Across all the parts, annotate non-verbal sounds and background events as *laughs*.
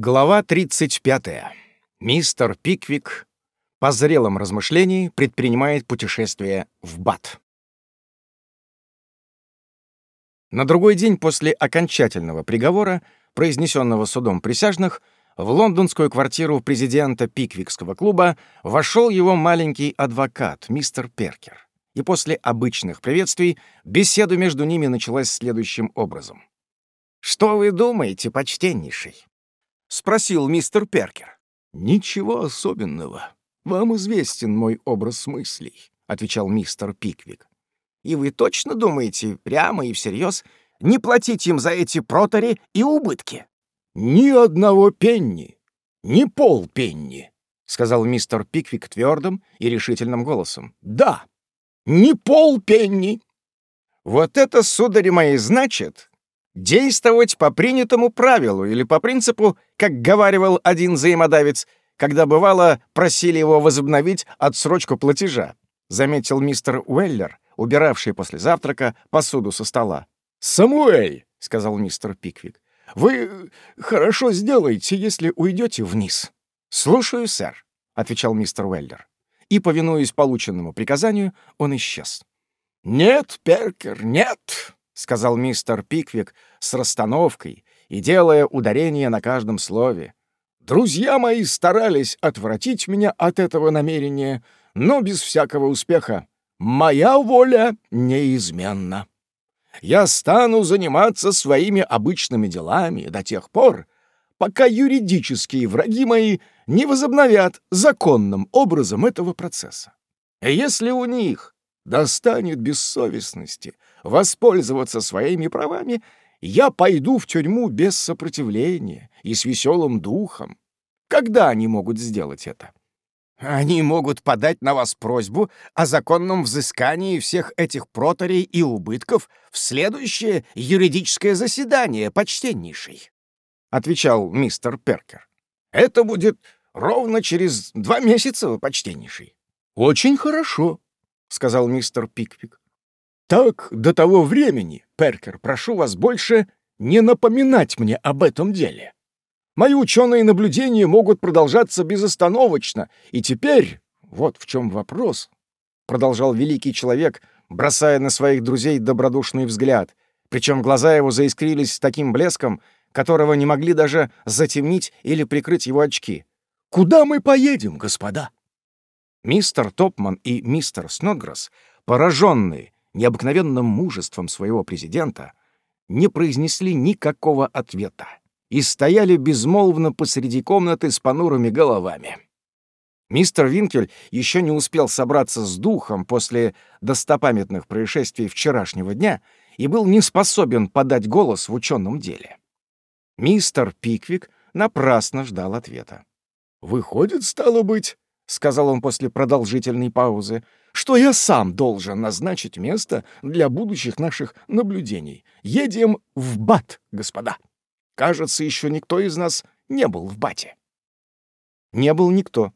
Глава 35. Мистер Пиквик по зрелом размышлении предпринимает путешествие в Бат. На другой день после окончательного приговора, произнесенного судом присяжных, в лондонскую квартиру президента Пиквикского клуба вошел его маленький адвокат, мистер Перкер. И после обычных приветствий беседа между ними началась следующим образом. «Что вы думаете, почтеннейший?» — спросил мистер Перкер. «Ничего особенного. Вам известен мой образ мыслей», — отвечал мистер Пиквик. «И вы точно думаете, прямо и всерьез, не платить им за эти протори и убытки?» «Ни одного пенни, ни полпенни», — сказал мистер Пиквик твердым и решительным голосом. «Да, ни полпенни». «Вот это, сударь мои, значит, действовать по принятому правилу или по принципу, как говаривал один взаимодавец, когда бывало просили его возобновить отсрочку платежа, заметил мистер Уэллер, убиравший после завтрака посуду со стола. «Самуэль», — сказал мистер Пиквик, — «вы хорошо сделаете, если уйдете вниз». «Слушаю, сэр», — отвечал мистер Уэллер. И, повинуясь полученному приказанию, он исчез. «Нет, Перкер, нет», — сказал мистер Пиквик с расстановкой и делая ударение на каждом слове. «Друзья мои старались отвратить меня от этого намерения, но без всякого успеха. Моя воля неизменна. Я стану заниматься своими обычными делами до тех пор, пока юридические враги мои не возобновят законным образом этого процесса. Если у них достанет бессовестности воспользоваться своими правами, я пойду в тюрьму без сопротивления и с веселым духом. Когда они могут сделать это? Они могут подать на вас просьбу о законном взыскании всех этих проторей и убытков в следующее юридическое заседание, почтеннейший, — отвечал мистер Перкер. Это будет ровно через два месяца, почтеннейший. — Очень хорошо, — сказал мистер Пикпик. «Так, до того времени, Перкер, прошу вас больше не напоминать мне об этом деле. Мои ученые наблюдения могут продолжаться безостановочно, и теперь вот в чем вопрос», — продолжал великий человек, бросая на своих друзей добродушный взгляд, причем глаза его заискрились таким блеском, которого не могли даже затемнить или прикрыть его очки. «Куда мы поедем, господа?» Мистер Топман и мистер Снодгресс, пораженные необыкновенным мужеством своего президента, не произнесли никакого ответа и стояли безмолвно посреди комнаты с понурыми головами. Мистер Винкель еще не успел собраться с духом после достопамятных происшествий вчерашнего дня и был не способен подать голос в ученом деле. Мистер Пиквик напрасно ждал ответа. «Выходит, стало быть, — сказал он после продолжительной паузы, — что я сам должен назначить место для будущих наших наблюдений. Едем в Бат, господа. Кажется, еще никто из нас не был в Бате. Не был никто.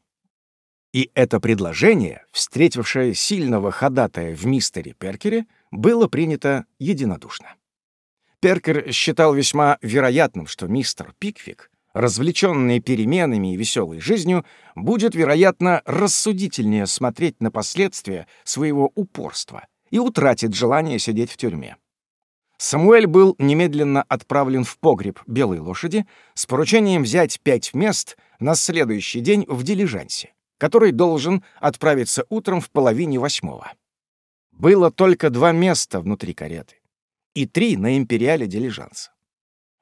И это предложение, встретившее сильного ходатая в мистере Перкере, было принято единодушно. Перкер считал весьма вероятным, что мистер Пиквик развлеченный переменами и веселой жизнью, будет, вероятно, рассудительнее смотреть на последствия своего упорства и утратит желание сидеть в тюрьме. Самуэль был немедленно отправлен в погреб белой лошади с поручением взять пять мест на следующий день в дилижансе, который должен отправиться утром в половине восьмого. Было только два места внутри кареты и три на империале дилижанса.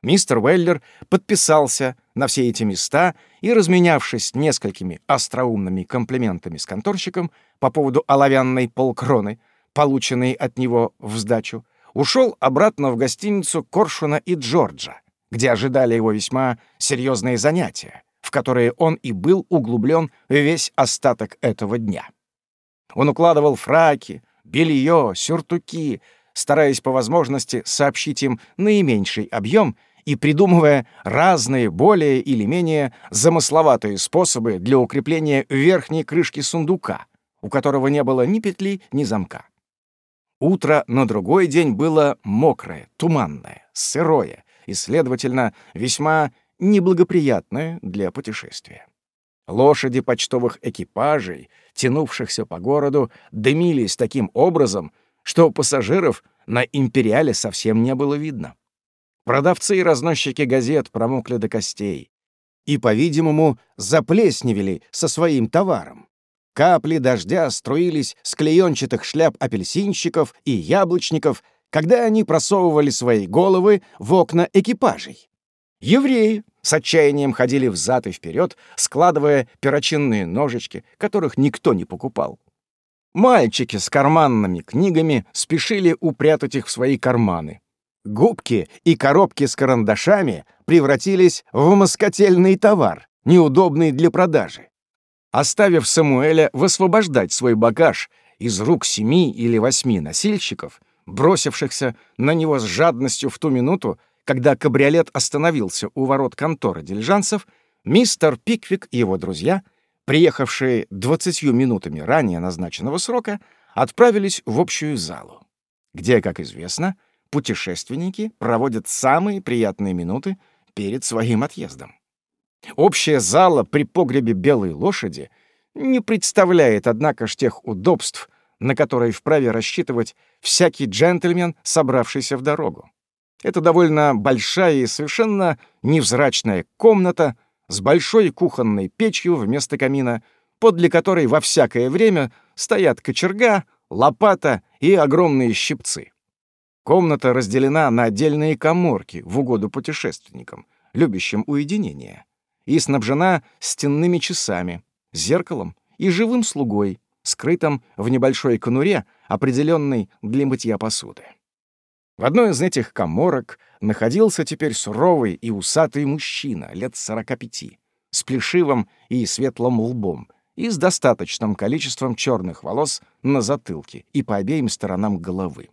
Мистер Уэллер подписался на все эти места и, разменявшись несколькими остроумными комплиментами с конторщиком по поводу оловянной полкроны, полученной от него в сдачу, ушел обратно в гостиницу Коршуна и Джорджа, где ожидали его весьма серьезные занятия, в которые он и был углублен весь остаток этого дня. Он укладывал фраки, белье, сюртуки, стараясь по возможности сообщить им наименьший объем — и придумывая разные, более или менее замысловатые способы для укрепления верхней крышки сундука, у которого не было ни петли, ни замка. Утро на другой день было мокрое, туманное, сырое и, следовательно, весьма неблагоприятное для путешествия. Лошади почтовых экипажей, тянувшихся по городу, дымились таким образом, что пассажиров на «Империале» совсем не было видно. Продавцы и разносчики газет промокли до костей и, по-видимому, заплесневели со своим товаром. Капли дождя струились с клеенчатых шляп апельсинщиков и яблочников, когда они просовывали свои головы в окна экипажей. Евреи с отчаянием ходили взад и вперед, складывая перочинные ножички, которых никто не покупал. Мальчики с карманными книгами спешили упрятать их в свои карманы. Губки и коробки с карандашами превратились в москотельный товар, неудобный для продажи. Оставив Самуэля высвобождать свой багаж из рук семи или восьми носильщиков, бросившихся на него с жадностью в ту минуту, когда кабриолет остановился у ворот конторы дилижансов, мистер Пиквик и его друзья, приехавшие двадцатью минутами ранее назначенного срока, отправились в общую залу, где, как известно, путешественники проводят самые приятные минуты перед своим отъездом. Общая зала при погребе белой лошади не представляет, однако ж, тех удобств, на которые вправе рассчитывать всякий джентльмен, собравшийся в дорогу. Это довольно большая и совершенно невзрачная комната с большой кухонной печью вместо камина, подле которой во всякое время стоят кочерга, лопата и огромные щипцы. Комната разделена на отдельные коморки в угоду путешественникам, любящим уединение, и снабжена стенными часами, зеркалом и живым слугой, скрытым в небольшой конуре, определенной для мытья посуды. В одной из этих коморок находился теперь суровый и усатый мужчина лет сорока пяти, с плешивым и светлым лбом и с достаточным количеством черных волос на затылке и по обеим сторонам головы.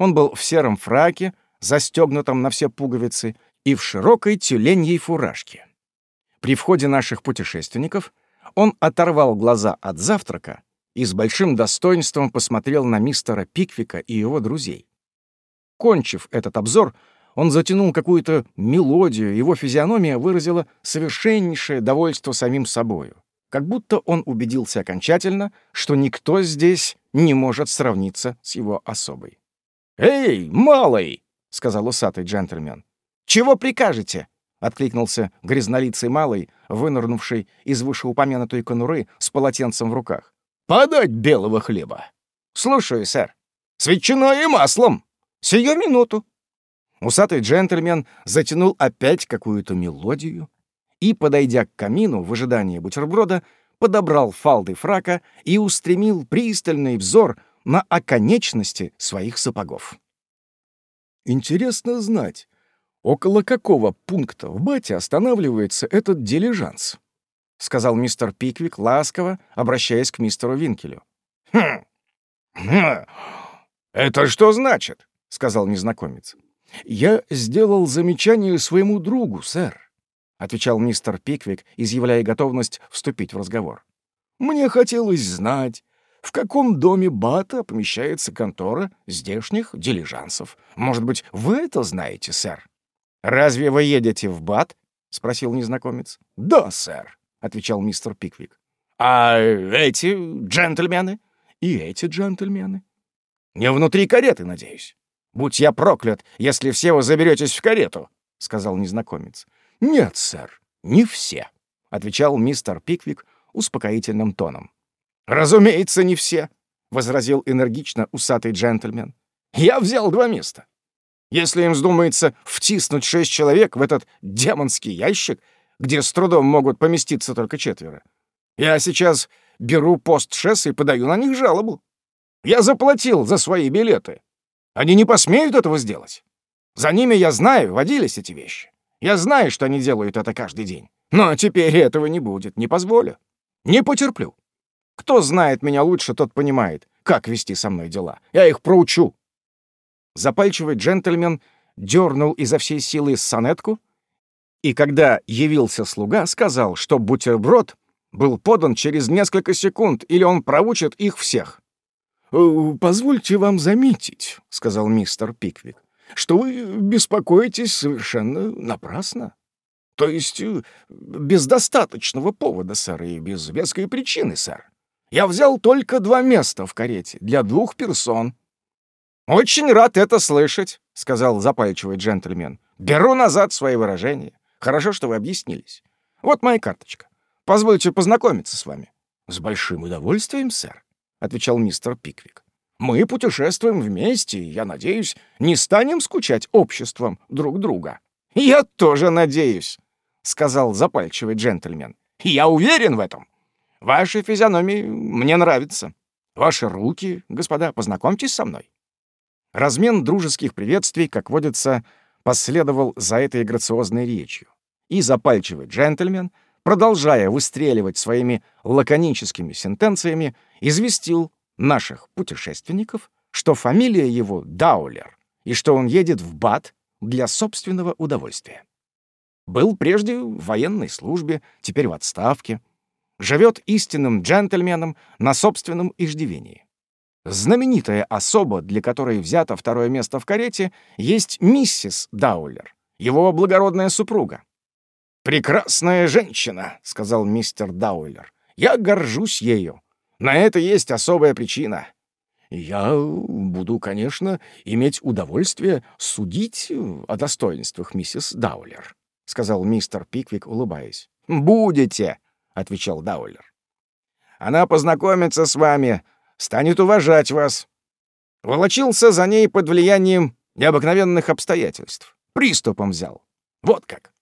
Он был в сером фраке, застегнутом на все пуговицы, и в широкой тюленьей фуражке. При входе наших путешественников он оторвал глаза от завтрака и с большим достоинством посмотрел на мистера Пиквика и его друзей. Кончив этот обзор, он затянул какую-то мелодию, его физиономия выразила совершеннейшее довольство самим собою, как будто он убедился окончательно, что никто здесь не может сравниться с его особой. «Эй, малый!» — сказал усатый джентльмен. «Чего прикажете?» — откликнулся грязнолицый малый, вынырнувший из вышеупомянутой конуры с полотенцем в руках. «Подать белого хлеба!» «Слушаю, сэр. С ветчиной и маслом! Сию минуту!» Усатый джентльмен затянул опять какую-то мелодию и, подойдя к камину в ожидании бутерброда, подобрал фалды фрака и устремил пристальный взор на оконечности своих сапогов. Интересно знать, около какого пункта в бате останавливается этот дилижанс? — сказал мистер Пиквик ласково, обращаясь к мистеру Винкелю. «Хм! хм! Это что значит?» — сказал незнакомец. «Я сделал замечание своему другу, сэр», — отвечал мистер Пиквик, изъявляя готовность вступить в разговор. «Мне хотелось знать, в каком доме Бата помещается контора здешних дилижансов. Может быть, вы это знаете, сэр?» «Разве вы едете в Бат?» — спросил незнакомец. «Да, сэр», — отвечал мистер Пиквик. «А эти джентльмены?» «И эти джентльмены?» «Не внутри кареты, надеюсь. Будь я проклят, если все вы заберетесь в карету», — сказал незнакомец. «Нет, сэр, не все», — отвечал мистер Пиквик успокоительным тоном. «Разумеется, не все», — возразил энергично усатый джентльмен. «Я взял два места. Если им вздумается втиснуть шесть человек в этот демонский ящик, где с трудом могут поместиться только четверо, я сейчас беру пост-шесс и подаю на них жалобу. Я заплатил за свои билеты. Они не посмеют этого сделать. За ними, я знаю, водились эти вещи. Я знаю, что они делают это каждый день. Но теперь этого не будет, не позволю. Не потерплю. Кто знает меня лучше, тот понимает, как вести со мной дела. Я их проучу». Запальчивый джентльмен дернул изо всей силы сонетку, и когда явился слуга, сказал, что бутерброд был подан через несколько секунд, или он проучит их всех. «Э, «Позвольте вам заметить», — сказал мистер Пиквик, «что вы беспокоитесь совершенно напрасно. То есть э, без достаточного повода, сэр, и без веской причины, сэр. Я взял только два места в карете для двух персон. «Очень рад это слышать», — сказал запальчивый джентльмен. «Беру назад свои выражения. Хорошо, что вы объяснились. Вот моя карточка. Позвольте познакомиться с вами». «С большим удовольствием, сэр», — отвечал мистер Пиквик. «Мы путешествуем вместе, и, я надеюсь, не станем скучать обществом друг друга». «Я тоже надеюсь», — сказал запальчивый джентльмен. «Я уверен в этом. Ваши физиономии мне нравятся. Ваши руки, господа, познакомьтесь со мной». Размен дружеских приветствий, как водится, последовал за этой грациозной речью. И запальчивый джентльмен, продолжая выстреливать своими лаконическими сентенциями, известил наших путешественников, что фамилия его Даулер и что он едет в Бат для собственного удовольствия. Был прежде в военной службе, теперь в отставке. Живет истинным джентльменом на собственном иждивении. Знаменитая особа, для которой взято второе место в карете, есть миссис Даулер, его благородная супруга. «Прекрасная женщина», — сказал мистер Даулер. «Я горжусь ею. На это есть особая причина. Я буду, конечно, иметь удовольствие судить о достоинствах миссис Даулер», — сказал мистер Пиквик, улыбаясь. «Будете», — отвечал Даулер. «Она познакомится с вами, станет уважать вас. Волочился за ней под влиянием необыкновенных обстоятельств. Приступом взял. Вот как.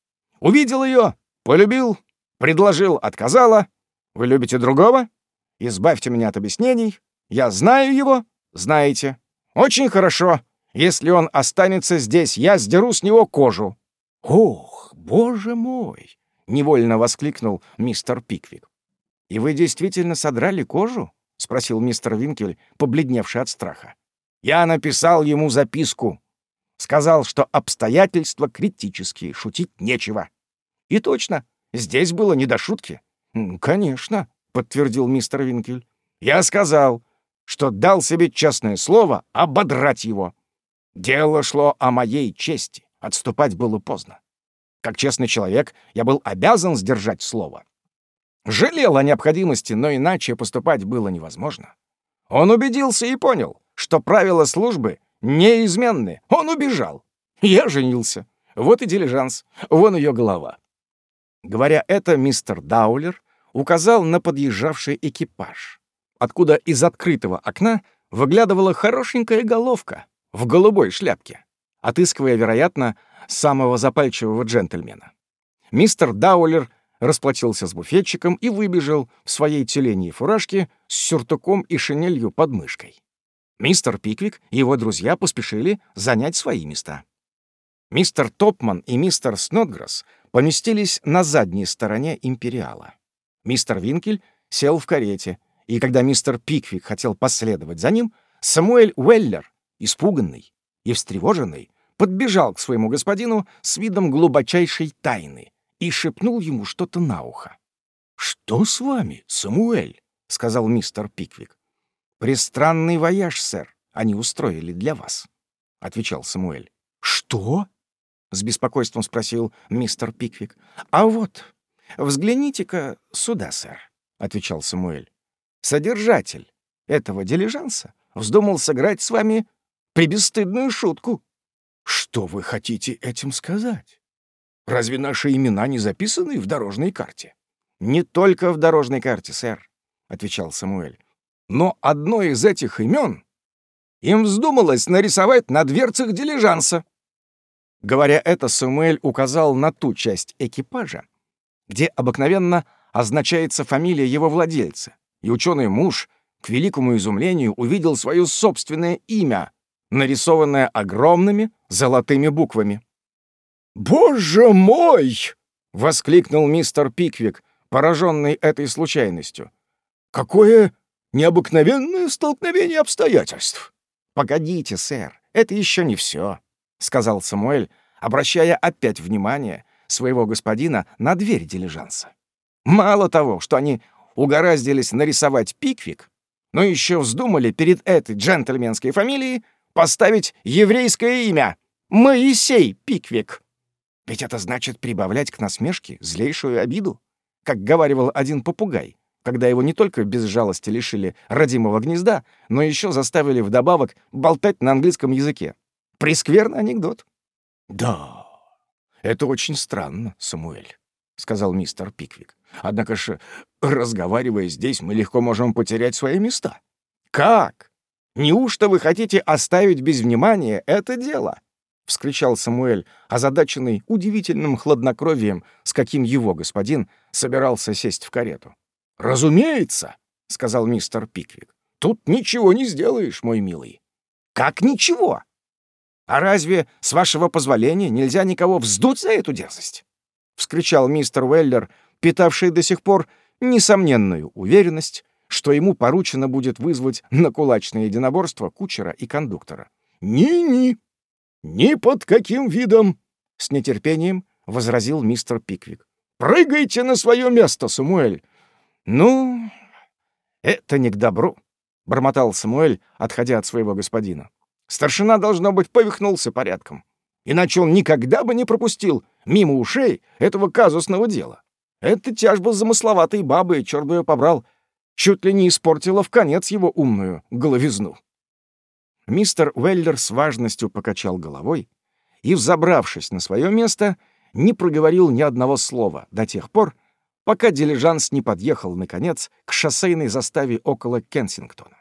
Увидел ее, полюбил, предложил, отказала. Вы любите другого? Избавьте меня от объяснений. Я знаю его, знаете. Очень хорошо. Если он останется здесь, я сдеру с него кожу. Ох, боже мой! Невольно воскликнул мистер Пиквик. И вы действительно содрали кожу? — спросил мистер Винкель, побледневший от страха. «Я написал ему записку. Сказал, что обстоятельства критические, шутить нечего». «И точно, здесь было не до шутки». «Конечно», — подтвердил мистер Винкель. «Я сказал, что дал себе честное слово ободрать его. Дело шло о моей чести, отступать было поздно. Как честный человек, я был обязан сдержать слово. Жалел о необходимости, но иначе поступать было невозможно. Он убедился и понял, что правила службы неизменны. Он убежал. Я женился. Вот и дилижанс. Вон ее голова. Говоря это, мистер Даулер указал на подъезжавший экипаж, откуда из открытого окна выглядывала хорошенькая головка в голубой шляпке, отыскивая, вероятно, самого запальчивого джентльмена. Мистер Даулер расплатился с буфетчиком и выбежал в своей тюленьей фуражке с сюртуком и шинелью под мышкой. Мистер Пиквик и его друзья поспешили занять свои места. Мистер Топман и мистер Снотграсс поместились на задней стороне Империала. Мистер Винкель сел в карете, и когда мистер Пиквик хотел последовать за ним, Самуэль Уэллер, испуганный и встревоженный, подбежал к своему господину с видом глубочайшей тайны и шепнул ему что-то на ухо. «Что с вами, Самуэль?» — сказал мистер Пиквик. «Пристранный вояж, сэр, они устроили для вас», — отвечал Самуэль. «Что?» — с беспокойством спросил мистер Пиквик. «А вот, взгляните-ка сюда, сэр», — отвечал Самуэль. «Содержатель этого дилижанса вздумал сыграть с вами прибесстыдную шутку». «Что вы хотите этим сказать?» Разве наши имена не записаны в дорожной карте? Не только в дорожной карте, сэр, отвечал Самуэль. Но одно из этих имен им вздумалось нарисовать на дверцах дилижанса. Говоря это, Самуэль указал на ту часть экипажа, где обыкновенно означается фамилия его владельца, и ученый муж, к великому изумлению, увидел свое собственное имя, нарисованное огромными золотыми буквами. «Боже мой!» — воскликнул мистер Пиквик, пораженный этой случайностью. «Какое необыкновенное столкновение обстоятельств!» «Погодите, сэр, это еще не все», — сказал Самуэль, обращая опять внимание своего господина на дверь дилижанса. «Мало того, что они угораздились нарисовать Пиквик, но еще вздумали перед этой джентльменской фамилией поставить еврейское имя — Моисей Пиквик. Ведь это значит прибавлять к насмешке злейшую обиду, как говаривал один попугай, когда его не только без жалости лишили родимого гнезда, но еще заставили вдобавок болтать на английском языке. Прескверный анекдот. «Да, это очень странно, Самуэль», — сказал мистер Пиквик. «Однако же, разговаривая здесь, мы легко можем потерять свои места». «Как? Неужто вы хотите оставить без внимания это дело?» — вскричал Самуэль, озадаченный удивительным хладнокровием, с каким его господин собирался сесть в карету. «Разумеется», — сказал мистер Пиквик. «Тут ничего не сделаешь, мой милый». «Как ничего? А разве, с вашего позволения, нельзя никого вздуть за эту дерзость?» — вскричал мистер Уэллер, питавший до сих пор несомненную уверенность, что ему поручено будет вызвать на кулачное единоборство кучера и кондуктора. «Ни-ни! Ни под каким видом!» — с нетерпением возразил мистер Пиквик. «Прыгайте на свое место, Самуэль! «Ну, это не к добру», — бормотал Самуэль, отходя от своего господина. «Старшина, должно быть, повихнулся порядком. Иначе он никогда бы не пропустил мимо ушей этого казусного дела. Эта тяжба замысловатой бабы, черт бы ее побрал, чуть ли не испортила в конец его умную головизну». Мистер Уэллер с важностью покачал головой и, взобравшись на свое место, не проговорил ни одного слова до тех пор, пока дилижанс не подъехал, наконец, к шоссейной заставе около Кенсингтона.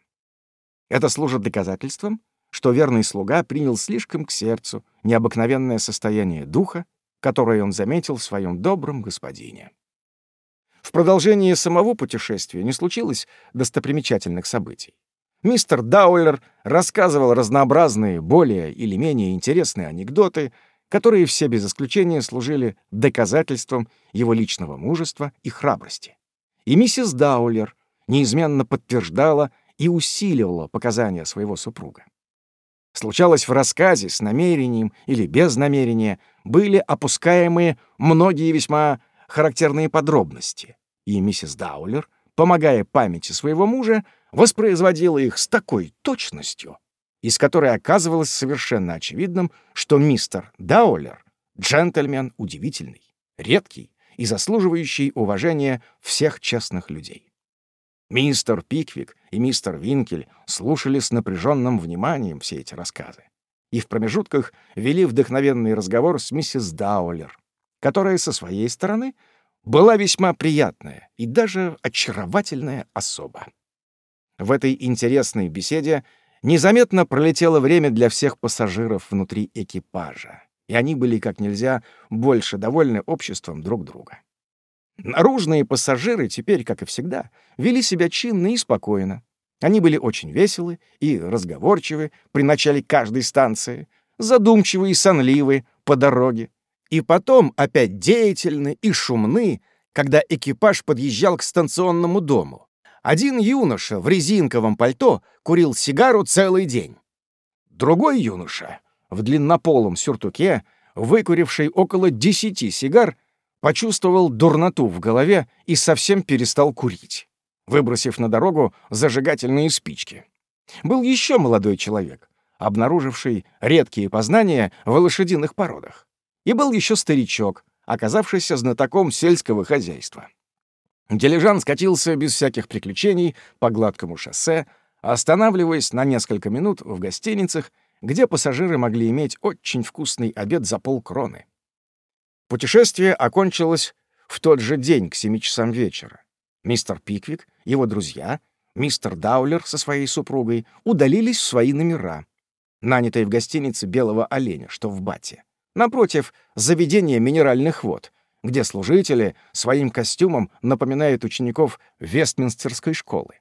Это служит доказательством, что верный слуга принял слишком к сердцу необыкновенное состояние духа, которое он заметил в своем добром господине. В продолжении самого путешествия не случилось достопримечательных событий. Мистер Даулер рассказывал разнообразные, более или менее интересные анекдоты, которые все без исключения служили доказательством его личного мужества и храбрости. И миссис Даулер неизменно подтверждала и усиливала показания своего супруга. Случалось в рассказе с намерением или без намерения были опускаемые многие весьма характерные подробности, и миссис Даулер, помогая памяти своего мужа, воспроизводила их с такой точностью, из которой оказывалось совершенно очевидным, что мистер Даулер — джентльмен удивительный, редкий и заслуживающий уважения всех честных людей. Мистер Пиквик и мистер Винкель слушали с напряженным вниманием все эти рассказы и в промежутках вели вдохновенный разговор с миссис Даулер, которая со своей стороны была весьма приятная и даже очаровательная особа. В этой интересной беседе Незаметно пролетело время для всех пассажиров внутри экипажа, и они были как нельзя больше довольны обществом друг друга. Наружные пассажиры теперь, как и всегда, вели себя чинно и спокойно. Они были очень веселы и разговорчивы при начале каждой станции, задумчивы и сонливы по дороге, и потом опять деятельны и шумны, когда экипаж подъезжал к станционному дому, один юноша в резинковом пальто курил сигару целый день. Другой юноша в длиннополом сюртуке, выкуривший около десяти сигар, почувствовал дурноту в голове и совсем перестал курить, выбросив на дорогу зажигательные спички. Был еще молодой человек, обнаруживший редкие познания в лошадиных породах. И был еще старичок, оказавшийся знатоком сельского хозяйства. Дилижан скатился без всяких приключений по гладкому шоссе, останавливаясь на несколько минут в гостиницах, где пассажиры могли иметь очень вкусный обед за полкроны. Путешествие окончилось в тот же день к семи часам вечера. Мистер Пиквик, его друзья, мистер Даулер со своей супругой удалились в свои номера, нанятые в гостинице «Белого оленя», что в Бате, напротив заведения минеральных вод, где служители своим костюмом напоминают учеников Вестминстерской школы.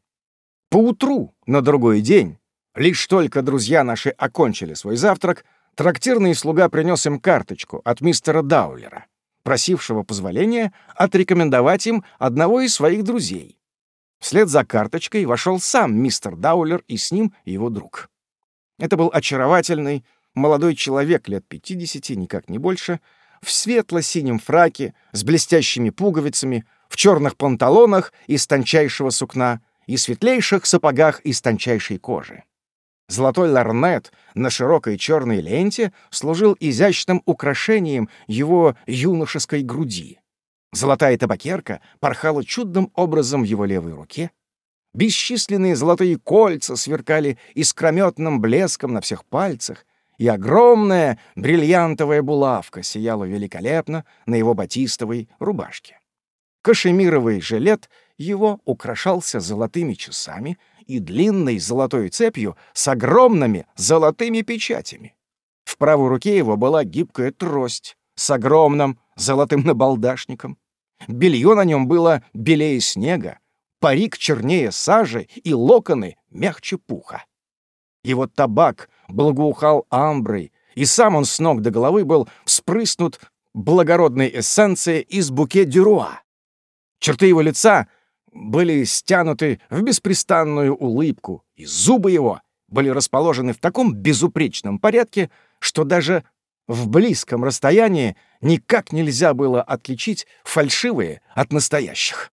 Поутру, на другой день, лишь только друзья наши окончили свой завтрак, трактирный слуга принес им карточку от мистера Даулера, просившего позволения отрекомендовать им одного из своих друзей. Вслед за карточкой вошел сам мистер Даулер и с ним его друг. Это был очаровательный, молодой человек лет 50, никак не больше, в светло-синем фраке с блестящими пуговицами, в черных панталонах из тончайшего сукна и светлейших сапогах из тончайшей кожи. Золотой ларнет на широкой черной ленте служил изящным украшением его юношеской груди. Золотая табакерка порхала чудным образом в его левой руке. Бесчисленные золотые кольца сверкали искрометным блеском на всех пальцах, и огромная бриллиантовая булавка сияла великолепно на его батистовой рубашке. Кашемировый жилет его украшался золотыми часами и длинной золотой цепью с огромными золотыми печатями. В правой руке его была гибкая трость с огромным золотым набалдашником. Белье на нем было белее снега, парик чернее сажи и локоны мягче пуха. Его табак благоухал амброй, и сам он с ног до головы был вспрыснут благородной эссенцией из буке дюруа. Черты его лица были стянуты в беспрестанную улыбку, и зубы его были расположены в таком безупречном порядке, что даже в близком расстоянии никак нельзя было отличить фальшивые от настоящих.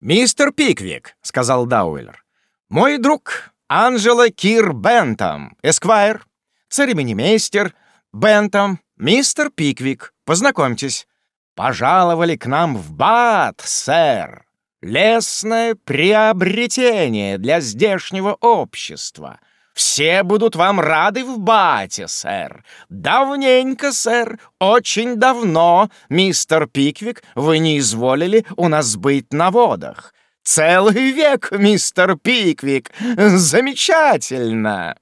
«Мистер Пиквик», — сказал Дауэллер, — «мой друг Анжела Кир Бентам, эсквайр, церемонимейстер, Бентам, мистер Пиквик, познакомьтесь. Пожаловали к нам в Бат, сэр. Лесное приобретение для здешнего общества. Все будут вам рады в Бате, сэр. Давненько, сэр, очень давно, мистер Пиквик, вы не изволили у нас быть на водах. Целый век, мистер Пиквик! Замечательно!»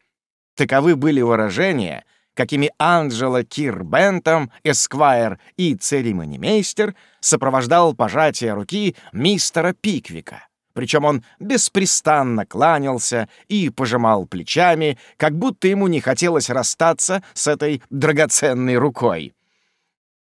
Таковы были выражения, какими Анджела Кир Бентом, Эсквайр и церемонимейстер сопровождал пожатие руки мистера Пиквика. Причем он беспрестанно кланялся и пожимал плечами, как будто ему не хотелось расстаться с этой драгоценной рукой.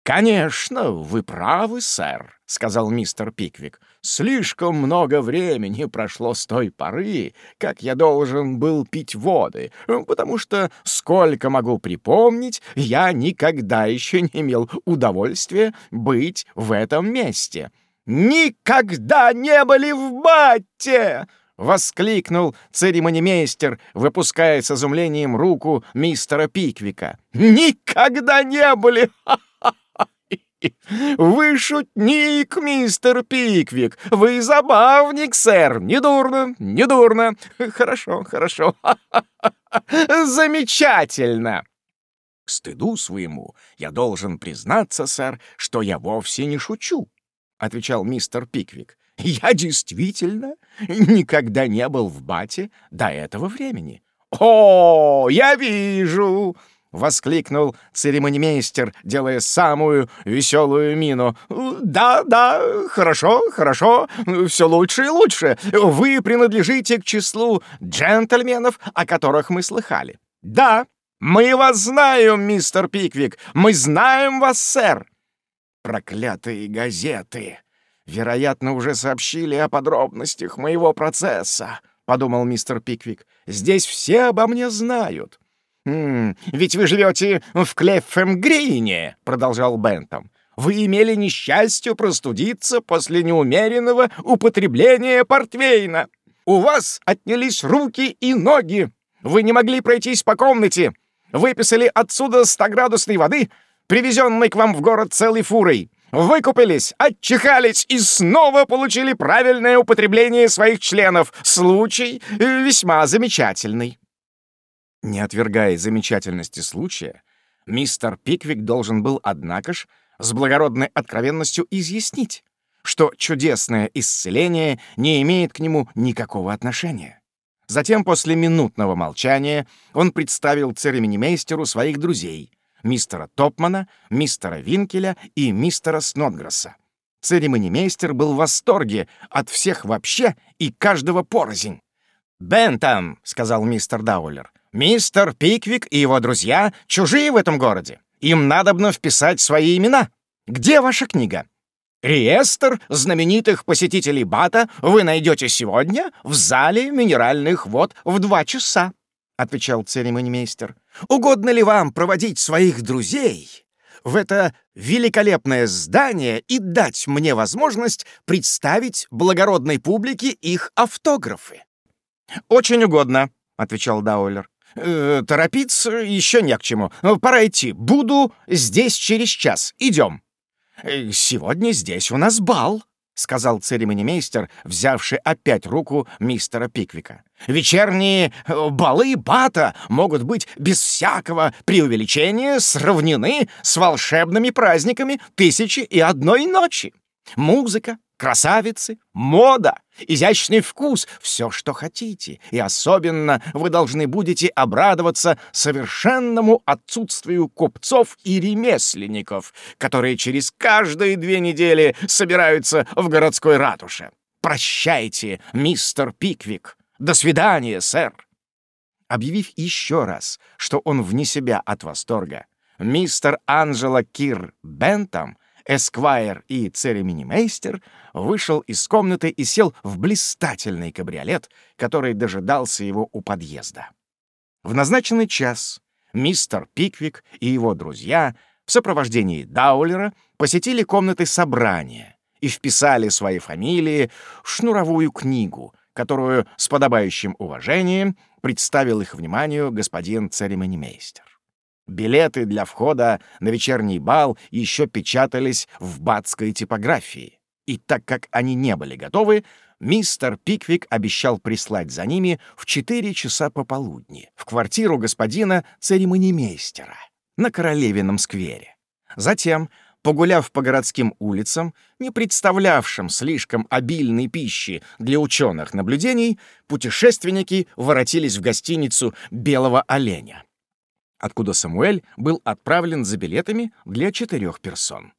«Конечно, вы правы, сэр», — сказал мистер Пиквик. «Слишком много времени прошло с той поры, как я должен был пить воды, потому что, сколько могу припомнить, я никогда еще не имел удовольствия быть в этом месте». «Никогда не были в бате!» — воскликнул церемонимейстер, выпуская с изумлением руку мистера Пиквика. «Никогда не были! Ха-ха!» «Вы шутник, мистер Пиквик! Вы забавник, сэр! Недурно, недурно! Хорошо, хорошо! *laughs* Замечательно!» К стыду своему я должен признаться, сэр, что я вовсе не шучу, — отвечал мистер Пиквик. «Я действительно никогда не был в бате до этого времени». «О, я вижу!» — воскликнул церемонимейстер, делая самую веселую мину. «Да, да, хорошо, хорошо, все лучше и лучше. Вы принадлежите к числу джентльменов, о которых мы слыхали. Да, мы вас знаем, мистер Пиквик, мы знаем вас, сэр». Проклятые газеты! Вероятно, уже сообщили о подробностях моего процесса, — подумал мистер Пиквик. Здесь все обо мне знают. «М -м, «Ведь вы живете в Клеффем-Грине», — продолжал Бентом. «Вы имели несчастье простудиться после неумеренного употребления портвейна. У вас отнялись руки и ноги. Вы не могли пройтись по комнате. Выписали отсюда стоградусной воды, привезенной к вам в город целой фурой. Выкупились, отчихались и снова получили правильное употребление своих членов. Случай весьма замечательный». Не отвергая замечательности случая, мистер Пиквик должен был, однако ж, с благородной откровенностью изъяснить, что чудесное исцеление не имеет к нему никакого отношения. Затем, после минутного молчания, он представил церемонимейстеру своих друзей — мистера Топмана, мистера Винкеля и мистера Снотгресса. Церемонимейстер был в восторге от всех вообще и каждого порознь. «Бентам», — сказал мистер Даулер, Мистер Пиквик и его друзья чужие в этом городе. Им надобно вписать свои имена. Где ваша книга? Реестр знаменитых посетителей Бата вы найдете сегодня в зале минеральных вод в два часа, — отвечал церемонимейстер. Угодно ли вам проводить своих друзей в это великолепное здание и дать мне возможность представить благородной публике их автографы? Очень угодно, отвечал Даулер. «Э, «Торопиться еще не к чему. Пора идти. Буду здесь через час. Идем». «Э, «Сегодня здесь у нас бал», — сказал церемонимейстер, взявший опять руку мистера Пиквика. «Вечерние э, балы Бата могут быть без всякого преувеличения сравнены с волшебными праздниками тысячи и одной ночи. Музыка, красавицы, мода, изящный вкус — все, что хотите. И особенно вы должны будете обрадоваться совершенному отсутствию купцов и ремесленников, которые через каждые две недели собираются в городской ратуше. Прощайте, мистер Пиквик. До свидания, сэр. Объявив еще раз, что он вне себя от восторга, мистер Анджело Кир Бентам — Эсквайр и церемонимейстер вышел из комнаты и сел в блистательный кабриолет, который дожидался его у подъезда. В назначенный час мистер Пиквик и его друзья в сопровождении Даулера посетили комнаты собрания и вписали свои фамилии в шнуровую книгу, которую с подобающим уважением представил их вниманию господин церемонимейстер. Билеты для входа на вечерний бал еще печатались в батской типографии. И так как они не были готовы, мистер Пиквик обещал прислать за ними в 4 часа пополудни в квартиру господина церемонимейстера на Королевином сквере. Затем, погуляв по городским улицам, не представлявшим слишком обильной пищи для ученых наблюдений, путешественники воротились в гостиницу «Белого оленя» откуда Самуэль был отправлен за билетами для четырех персон.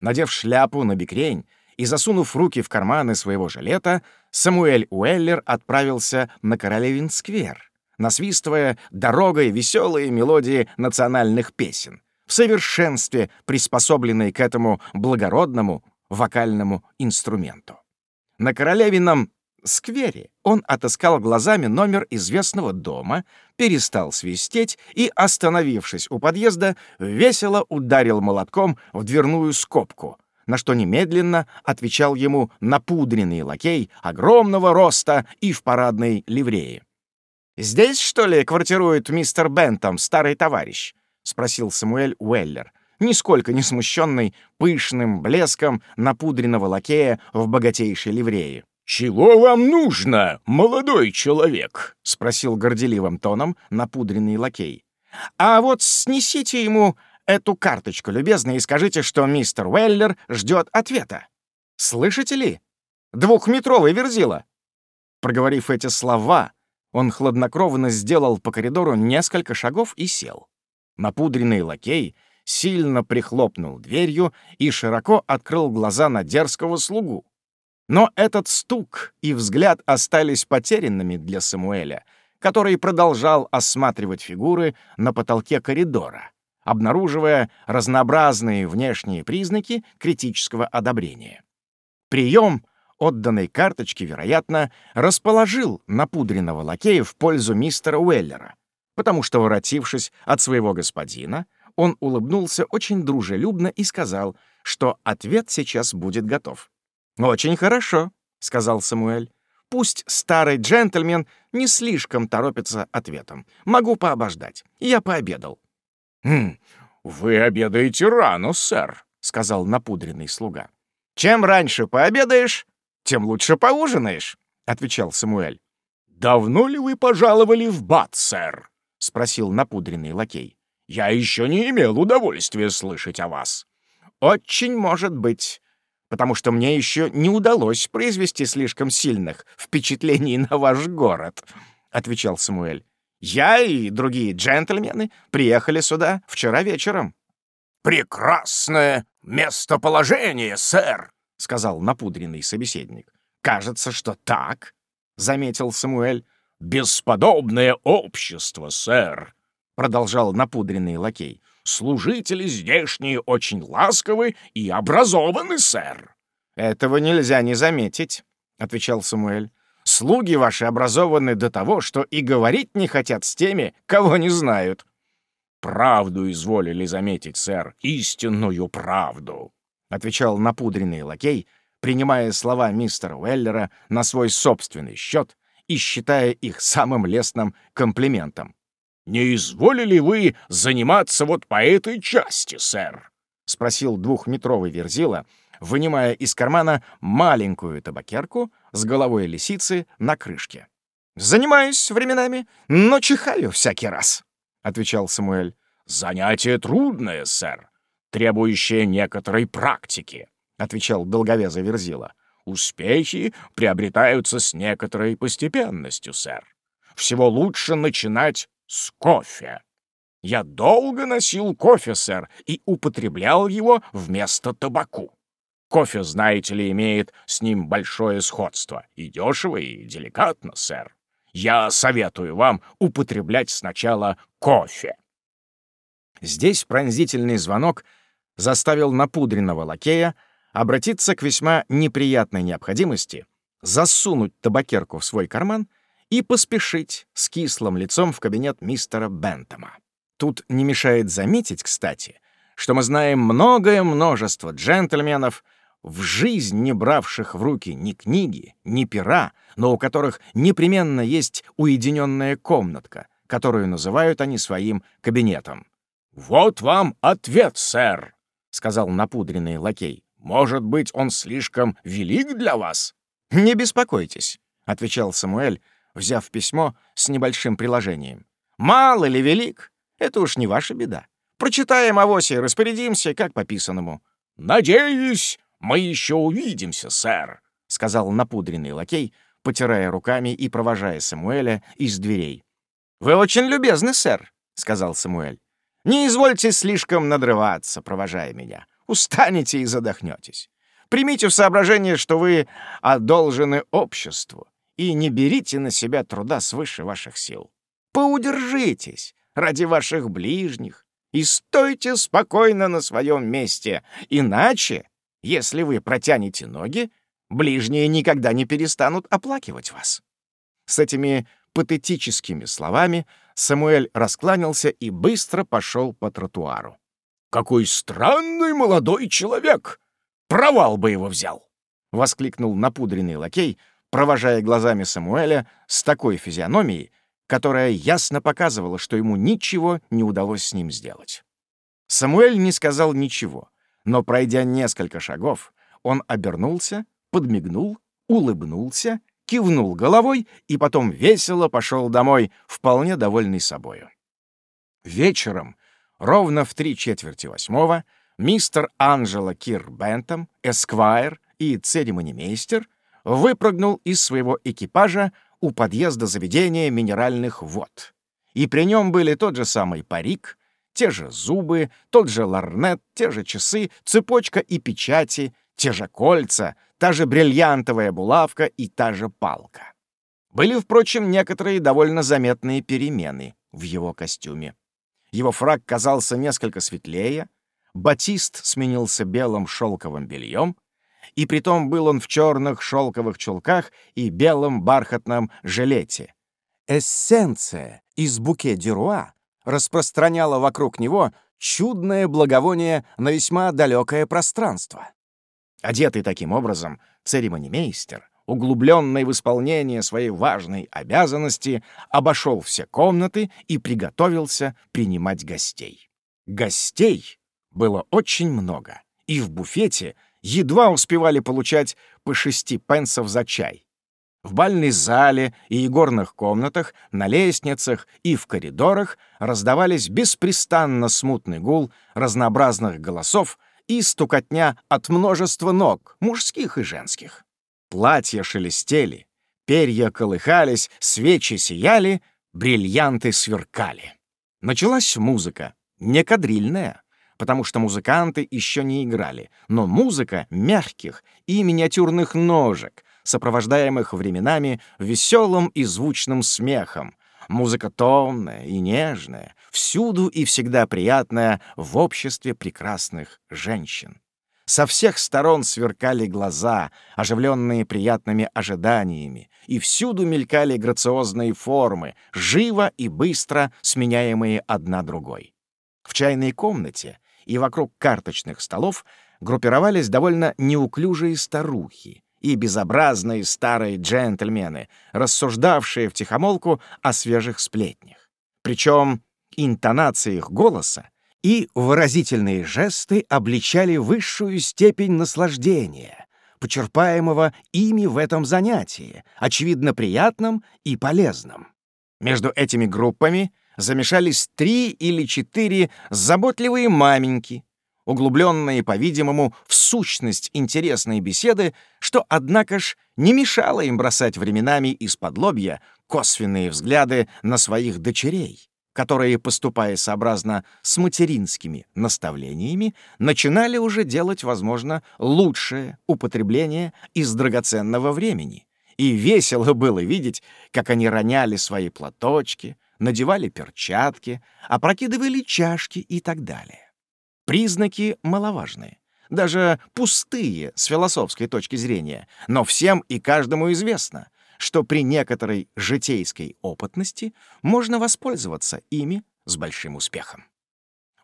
Надев шляпу на бикрень и засунув руки в карманы своего жилета, Самуэль Уэллер отправился на Королевин-сквер, насвистывая дорогой веселые мелодии национальных песен, в совершенстве приспособленные к этому благородному вокальному инструменту. На Королевином сквере он отыскал глазами номер известного дома, перестал свистеть и, остановившись у подъезда, весело ударил молотком в дверную скобку, на что немедленно отвечал ему напудренный лакей огромного роста и в парадной ливрее. «Здесь, что ли, квартирует мистер Бентом, старый товарищ?» — спросил Самуэль Уэллер, нисколько не смущенный пышным блеском напудренного лакея в богатейшей ливрее. «Чего вам нужно, молодой человек?» — спросил горделивым тоном напудренный лакей. «А вот снесите ему эту карточку, любезно, и скажите, что мистер Уэллер ждет ответа. Слышите ли? Двухметровый верзила!» Проговорив эти слова, он хладнокровно сделал по коридору несколько шагов и сел. Напудренный лакей сильно прихлопнул дверью и широко открыл глаза на дерзкого слугу. Но этот стук и взгляд остались потерянными для Самуэля, который продолжал осматривать фигуры на потолке коридора, обнаруживая разнообразные внешние признаки критического одобрения. Прием отданной карточки, вероятно, расположил напудренного лакея в пользу мистера Уэллера, потому что, воротившись от своего господина, он улыбнулся очень дружелюбно и сказал, что ответ сейчас будет готов. «Очень хорошо», — сказал Самуэль. «Пусть старый джентльмен не слишком торопится ответом. Могу пообождать. Я пообедал». «Хм, вы обедаете рано, сэр», — сказал напудренный слуга. «Чем раньше пообедаешь, тем лучше поужинаешь», — отвечал Самуэль. «Давно ли вы пожаловали в Бат, сэр?» — спросил напудренный лакей. «Я еще не имел удовольствия слышать о вас». «Очень может быть потому что мне еще не удалось произвести слишком сильных впечатлений на ваш город», — отвечал Самуэль. «Я и другие джентльмены приехали сюда вчера вечером». «Прекрасное местоположение, сэр», — сказал напудренный собеседник. «Кажется, что так», — заметил Самуэль. «Бесподобное общество, сэр», — продолжал напудренный лакей. Служители здешние очень ласковы и образованы, сэр». «Этого нельзя не заметить», — отвечал Самуэль. «Слуги ваши образованы до того, что и говорить не хотят с теми, кого не знают». «Правду изволили заметить, сэр, истинную правду», — отвечал напудренный лакей, принимая слова мистера Уэллера на свой собственный счет и считая их самым лестным комплиментом. «Не изволили вы заниматься вот по этой части, сэр?» — спросил двухметровый верзила, вынимая из кармана маленькую табакерку с головой лисицы на крышке. «Занимаюсь временами, но чихаю всякий раз», — отвечал Самуэль. «Занятие трудное, сэр, требующее некоторой практики», — отвечал долговязый верзила. «Успехи приобретаются с некоторой постепенностью, сэр. Всего лучше начинать с кофе. Я долго носил кофе, сэр, и употреблял его вместо табаку. Кофе, знаете ли, имеет с ним большое сходство. И дешево, и деликатно, сэр. Я советую вам употреблять сначала кофе. Здесь пронзительный звонок заставил напудренного лакея обратиться к весьма неприятной необходимости засунуть табакерку в свой карман — и поспешить с кислым лицом в кабинет мистера Бентома. Тут не мешает заметить, кстати, что мы знаем многое множество джентльменов, в жизнь не бравших в руки ни книги, ни пера, но у которых непременно есть уединенная комнатка, которую называют они своим кабинетом. «Вот вам ответ, сэр», — сказал напудренный лакей. «Может быть, он слишком велик для вас?» «Не беспокойтесь», — отвечал Самуэль, взяв письмо с небольшим приложением. «Мал или велик? Это уж не ваша беда. Прочитаем авось и распорядимся, как по писанному». «Надеюсь, мы еще увидимся, сэр», — сказал напудренный лакей, потирая руками и провожая Самуэля из дверей. «Вы очень любезны, сэр», — сказал Самуэль. «Не извольте слишком надрываться, провожая меня. Устанете и задохнетесь. Примите в соображение, что вы одолжены обществу, и не берите на себя труда свыше ваших сил. Поудержитесь ради ваших ближних и стойте спокойно на своем месте, иначе, если вы протянете ноги, ближние никогда не перестанут оплакивать вас. С этими патетическими словами Самуэль раскланялся и быстро пошел по тротуару. «Какой странный молодой человек! Провал бы его взял!» — воскликнул напудренный лакей, провожая глазами Самуэля с такой физиономией, которая ясно показывала, что ему ничего не удалось с ним сделать. Самуэль не сказал ничего, но, пройдя несколько шагов, он обернулся, подмигнул, улыбнулся, кивнул головой и потом весело пошел домой, вполне довольный собою. Вечером, ровно в три четверти восьмого, мистер Анджело Кир Бентом, эсквайр и церемонимейстер выпрыгнул из своего экипажа у подъезда заведения минеральных вод. И при нем были тот же самый парик, те же зубы, тот же ларнет, те же часы, цепочка и печати, те же кольца, та же бриллиантовая булавка и та же палка. Были, впрочем, некоторые довольно заметные перемены в его костюме. Его фраг казался несколько светлее, батист сменился белым шелковым бельем, и притом был он в черных шелковых чулках и белом бархатном жилете. Эссенция из буке Деруа распространяла вокруг него чудное благовоние на весьма далекое пространство. Одетый таким образом, церемонимейстер, углубленный в исполнение своей важной обязанности, обошел все комнаты и приготовился принимать гостей. Гостей было очень много, и в буфете — едва успевали получать по шести пенсов за чай. В бальной зале и игорных комнатах, на лестницах и в коридорах раздавались беспрестанно смутный гул разнообразных голосов и стукотня от множества ног, мужских и женских. Платья шелестели, перья колыхались, свечи сияли, бриллианты сверкали. Началась музыка, не кадрильная, потому что музыканты еще не играли, но музыка мягких и миниатюрных ножек, сопровождаемых временами веселым и звучным смехом, музыка томная и нежная, всюду и всегда приятная в обществе прекрасных женщин. Со всех сторон сверкали глаза, оживленные приятными ожиданиями, и всюду мелькали грациозные формы, живо и быстро сменяемые одна другой. В чайной комнате и вокруг карточных столов группировались довольно неуклюжие старухи и безобразные старые джентльмены, рассуждавшие втихомолку о свежих сплетнях. Причем интонации их голоса и выразительные жесты обличали высшую степень наслаждения, почерпаемого ими в этом занятии, очевидно приятным и полезным. Между этими группами замешались три или четыре заботливые маменьки, углубленные, по-видимому, в сущность интересные беседы, что, однако ж, не мешало им бросать временами из-под лобья косвенные взгляды на своих дочерей, которые, поступая сообразно с материнскими наставлениями, начинали уже делать, возможно, лучшее употребление из драгоценного времени. И весело было видеть, как они роняли свои платочки, надевали перчатки, опрокидывали чашки и так далее. Признаки маловажные, даже пустые с философской точки зрения, но всем и каждому известно, что при некоторой житейской опытности можно воспользоваться ими с большим успехом.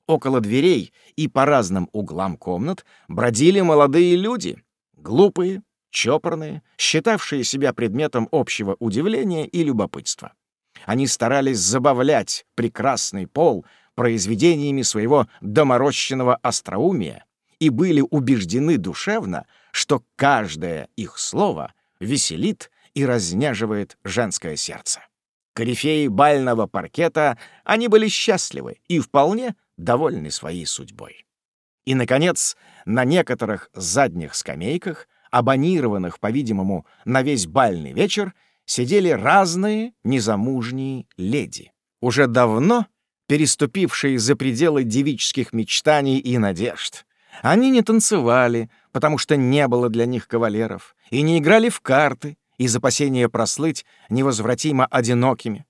Около дверей и по разным углам комнат бродили молодые люди, глупые, чопорные, считавшие себя предметом общего удивления и любопытства. Они старались забавлять прекрасный пол произведениями своего доморощенного остроумия и были убеждены душевно, что каждое их слово веселит и разняживает женское сердце. Корифеи бального паркета, они были счастливы и вполне довольны своей судьбой. И, наконец, на некоторых задних скамейках, абонированных, по-видимому, на весь бальный вечер, сидели разные незамужние леди, уже давно переступившие за пределы девических мечтаний и надежд. Они не танцевали, потому что не было для них кавалеров, и не играли в карты, из опасения прослыть невозвратимо одинокими.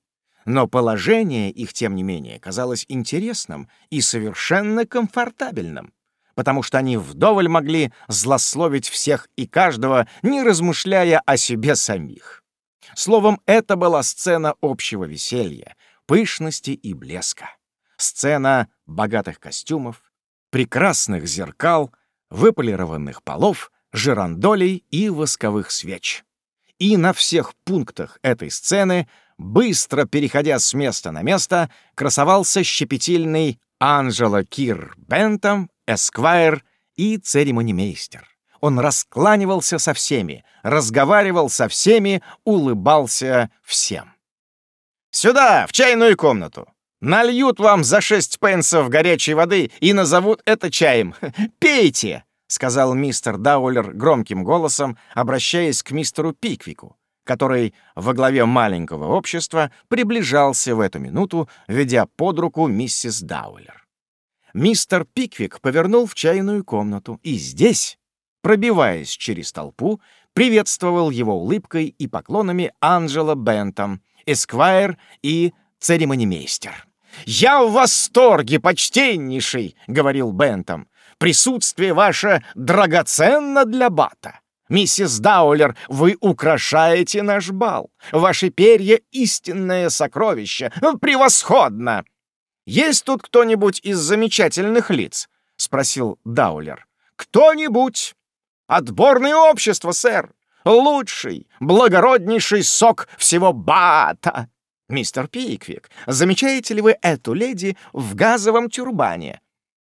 Но положение их, тем не менее, казалось интересным и совершенно комфортабельным, потому что они вдоволь могли злословить всех и каждого, не размышляя о себе самих. Словом, это была сцена общего веселья, пышности и блеска. Сцена богатых костюмов, прекрасных зеркал, выполированных полов, жирандолей и восковых свеч и на всех пунктах этой сцены, быстро переходя с места на место, красовался щепетильный Анджело Кир Бентом, эсквайр и церемонимейстер. Он раскланивался со всеми, разговаривал со всеми, улыбался всем. «Сюда, в чайную комнату! Нальют вам за шесть пенсов горячей воды и назовут это чаем. *laughs* Пейте!» — сказал мистер Даулер громким голосом, обращаясь к мистеру Пиквику, который во главе маленького общества приближался в эту минуту, ведя под руку миссис Даулер. Мистер Пиквик повернул в чайную комнату, и здесь, пробиваясь через толпу, приветствовал его улыбкой и поклонами Анджела Бентом, эсквайр и церемонимейстер. «Я в восторге, почтеннейший!» — говорил Бентом. Присутствие ваше драгоценно для Бата. Миссис Даулер, вы украшаете наш бал. Ваши перья — истинное сокровище. Превосходно!» «Есть тут кто-нибудь из замечательных лиц?» — спросил Даулер. «Кто-нибудь? Отборное общество, сэр. Лучший, благороднейший сок всего Бата. Мистер Пиквик, замечаете ли вы эту леди в газовом тюрбане?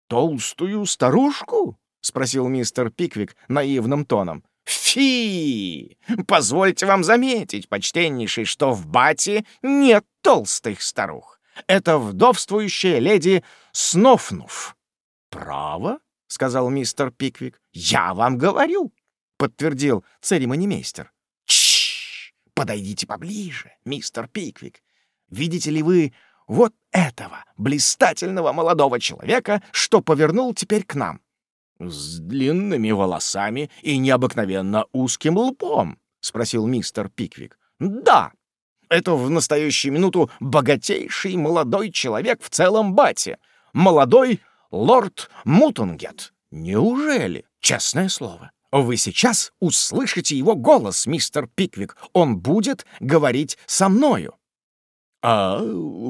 «Толстую старушку?» — спросил мистер Пиквик наивным тоном. «Фи! Позвольте вам заметить, почтеннейший, что в Бате нет толстых старух. Это вдовствующая леди Снофнув». «Право?» — сказал мистер Пиквик. «Я вам говорю», — подтвердил церемонимейстер. «Чш! Подойдите поближе, мистер Пиквик. Видите ли вы вот этого блистательного молодого человека, что повернул теперь к нам. «С длинными волосами и необыкновенно узким лбом?» — спросил мистер Пиквик. «Да, это в настоящую минуту богатейший молодой человек в целом бате. Молодой лорд Мутунгет. Неужели? Честное слово. Вы сейчас услышите его голос, мистер Пиквик. Он будет говорить со мною. «А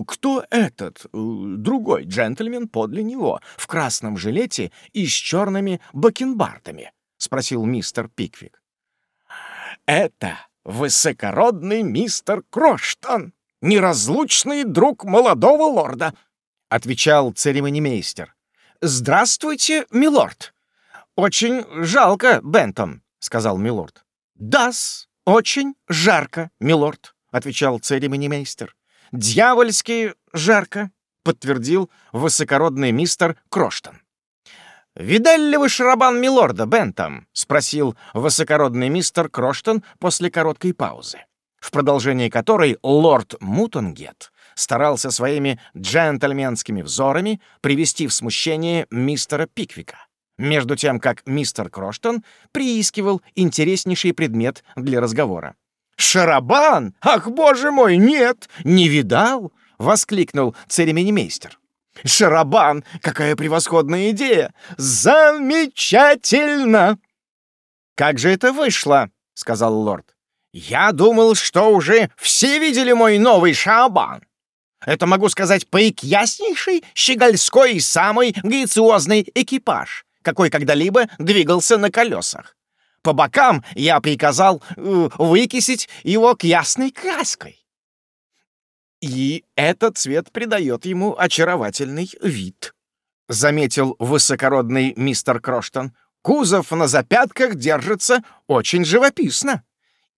кто этот, э, другой джентльмен подле него, в красном жилете и с черными бакенбардами?» — спросил мистер Пиквик. Это высокородный мистер Кроштон, неразлучный друг молодого лорда», — отвечал церемонимейстер. «Здравствуйте, милорд. Очень жалко, Бентом», — сказал милорд. «Да-с, очень жарко, милорд», — отвечал церемонимейстер. «Дьявольски жарко», — подтвердил высокородный мистер Кроштон. «Видали ли вы шарабан милорда, Бентом?» — спросил высокородный мистер Кроштон после короткой паузы, в продолжении которой лорд Мутонгет старался своими джентльменскими взорами привести в смущение мистера Пиквика, между тем как мистер Кроштон приискивал интереснейший предмет для разговора. «Шарабан? Ах, боже мой, нет! Не видал?» — воскликнул церемонимейстер. «Шарабан! Какая превосходная идея! Замечательно!» «Как же это вышло?» — сказал лорд. «Я думал, что уже все видели мой новый шарабан. Это, могу сказать, поикьяснейший, щегольской и самый грациозный экипаж, какой когда-либо двигался на колесах. По бокам я приказал э, выкисить его к ясной краской. И этот цвет придает ему очаровательный вид, — заметил высокородный мистер Кроштон. Кузов на запятках держится очень живописно.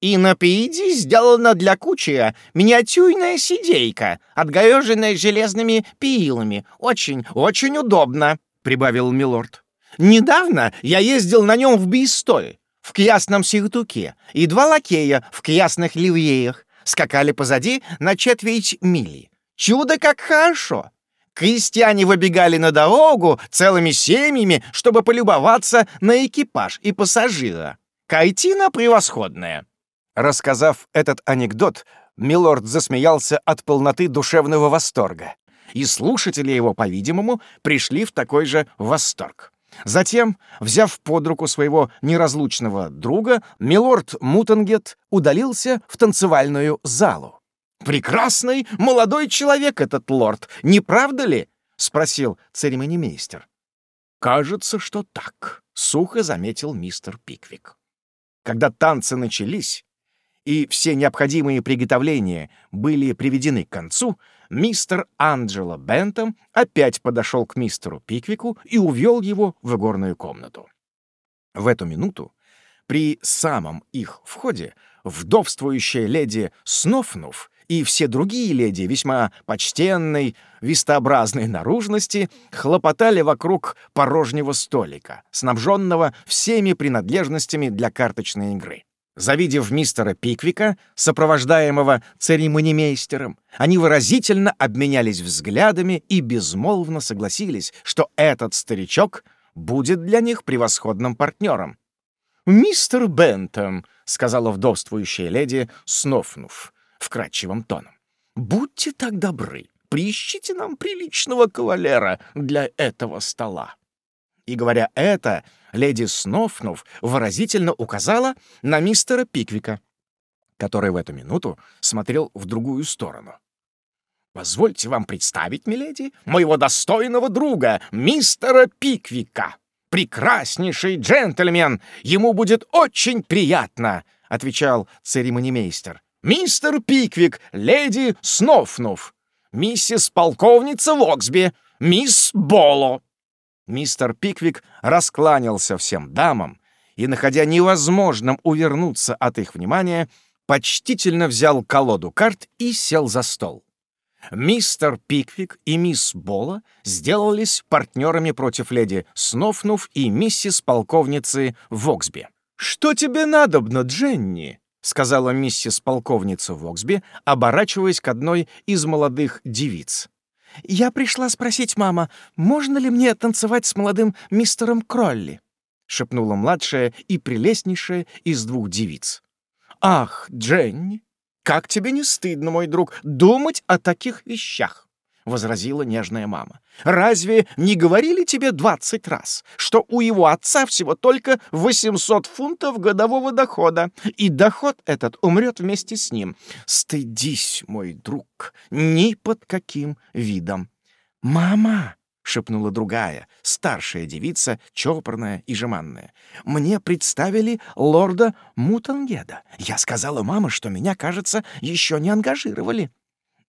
И на пииде сделана для кучера миниатюрная сидейка, отгороженная железными пилами. Очень, очень удобно, — прибавил милорд. Недавно я ездил на нем в Бистоль, в киясном сюртуке, и два лакея в киясных ливреях скакали позади на четверть мили. Чудо как хорошо! Крестьяне выбегали на дорогу целыми семьями, чтобы полюбоваться на экипаж и пассажира. Картина превосходная. Рассказав этот анекдот, Милорд засмеялся от полноты душевного восторга. И слушатели его, по-видимому, пришли в такой же восторг. Затем, взяв под руку своего неразлучного друга, милорд Мутангет удалился в танцевальную залу. «Прекрасный молодой человек этот лорд, не правда ли?» — спросил церемонимейстер. «Кажется, что так», — сухо заметил мистер Пиквик. Когда танцы начались, и все необходимые приготовления были приведены к концу, мистер Анджело Бентом опять подошел к мистеру Пиквику и увел его в игорную комнату. В эту минуту, при самом их входе, вдовствующая леди Снофнув и все другие леди весьма почтенной, вистообразной наружности хлопотали вокруг порожнего столика, снабженного всеми принадлежностями для карточной игры. Завидев мистера Пиквика, сопровождаемого церемонимейстером, они выразительно обменялись взглядами и безмолвно согласились, что этот старичок будет для них превосходным партнером. «Мистер Бентом», — сказала вдовствующая леди, снофнув вкрадчивым тоном, — «будьте так добры, приищите нам приличного кавалера для этого стола». И говоря это, леди Снофнув выразительно указала на мистера Пиквика, который в эту минуту смотрел в другую сторону. «Позвольте вам представить, миледи, моего достойного друга, мистера Пиквика. Прекраснейший джентльмен, ему будет очень приятно», — отвечал церемонимейстер. «Мистер Пиквик, леди Снофнув, миссис полковница Воксби, мисс Боло». Мистер Пиквик раскланялся всем дамам и, находя невозможным увернуться от их внимания, почтительно взял колоду карт и сел за стол. Мистер Пиквик и мисс Бола сделались партнерами против леди Снофнув и миссис полковницы Воксби. «Что тебе надобно, Дженни?» — сказала миссис полковница Воксби, оборачиваясь к одной из молодых девиц. «Я пришла спросить, мама, можно ли мне танцевать с молодым мистером Кролли?» — шепнула младшая и прелестнейшая из двух девиц. «Ах, Дженни, как тебе не стыдно, мой друг, думать о таких вещах?» — возразила нежная мама. «Разве не говорили тебе двадцать раз, что у его отца всего только 800 фунтов годового дохода, и доход этот умрет вместе с ним? Стыдись, мой друг, ни под каким видом». «Мама!» — шепнула другая, старшая девица, чопорная и жеманная. «Мне представили лорда Мутангеда. Я сказала мама, что меня, кажется, еще не ангажировали».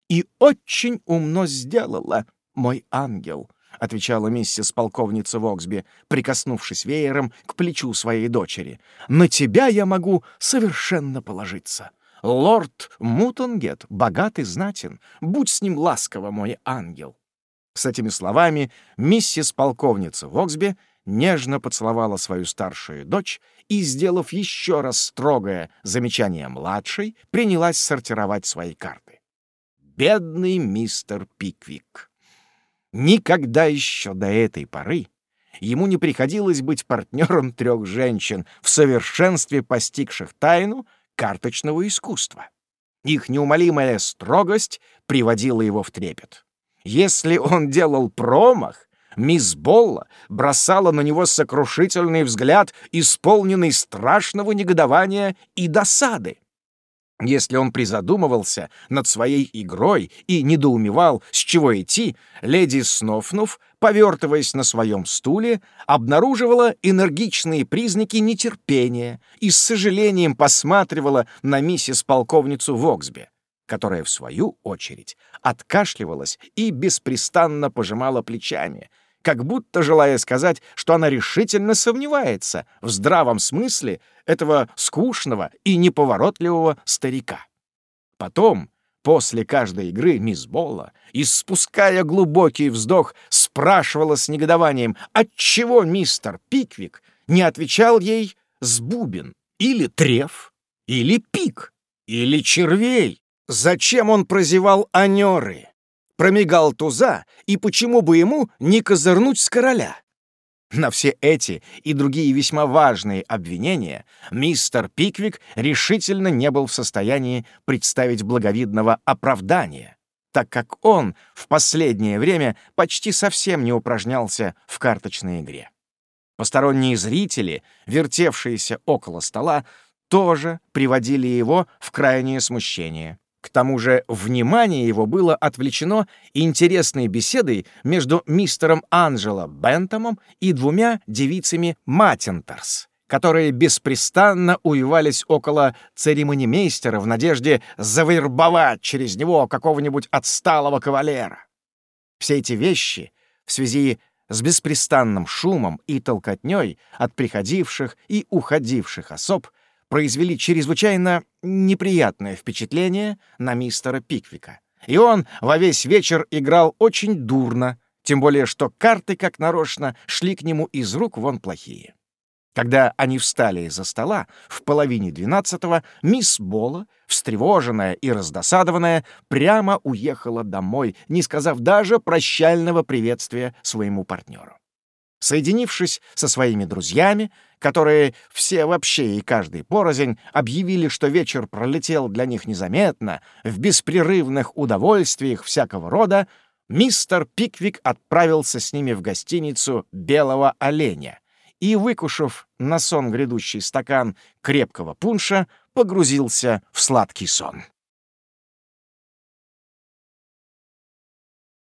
«И очень умно сделала, мой ангел», — отвечала миссис полковница Воксби, прикоснувшись веером к плечу своей дочери. «На тебя я могу совершенно положиться. Лорд Мутангет богат и знатен. Будь с ним ласково, мой ангел». С этими словами миссис полковница Воксби нежно поцеловала свою старшую дочь и, сделав еще раз строгое замечание младшей, принялась сортировать свои карты. Бедный мистер Пиквик! Никогда еще до этой поры ему не приходилось быть партнером трех женщин, в совершенстве постигших тайну карточного искусства. Их неумолимая строгость приводила его в трепет. Если он делал промах, мисс Болла бросала на него сокрушительный взгляд, исполненный страшного негодования и досады. Если он призадумывался над своей игрой и недоумевал, с чего идти, леди Снофнув, повертываясь на своем стуле, обнаруживала энергичные признаки нетерпения и с сожалением посматривала на миссис-полковницу Воксби которая, в свою очередь, откашливалась и беспрестанно пожимала плечами, как будто желая сказать, что она решительно сомневается в здравом смысле этого скучного и неповоротливого старика. Потом, после каждой игры, мисс Болла, испуская глубокий вздох, спрашивала с негодованием, отчего мистер Пиквик не отвечал ей с бубен или треф, или пик, или червей, Зачем он прозевал анеры? Промигал туза, и почему бы ему не козырнуть с короля? На все эти и другие весьма важные обвинения мистер Пиквик решительно не был в состоянии представить благовидного оправдания, так как он в последнее время почти совсем не упражнялся в карточной игре. Посторонние зрители, вертевшиеся около стола, тоже приводили его в крайнее смущение. К тому же внимание его было отвлечено интересной беседой между мистером Анджело Бентомом и двумя девицами Матентерс, которые беспрестанно уевались около церемонимейстера в надежде завербовать через него какого-нибудь отсталого кавалера. Все эти вещи в связи с беспрестанным шумом и толкотней от приходивших и уходивших особ — произвели чрезвычайно неприятное впечатление на мистера Пиквика. И он во весь вечер играл очень дурно, тем более что карты, как нарочно, шли к нему из рук вон плохие. Когда они встали из-за стола в половине двенадцатого, мисс Бола, встревоженная и раздосадованная, прямо уехала домой, не сказав даже прощального приветствия своему партнеру. Соединившись со своими друзьями, которые все вообще и каждый порознь объявили, что вечер пролетел для них незаметно, в беспрерывных удовольствиях всякого рода, мистер Пиквик отправился с ними в гостиницу «Белого оленя» и, выкушав на сон грядущий стакан крепкого пунша, погрузился в сладкий сон.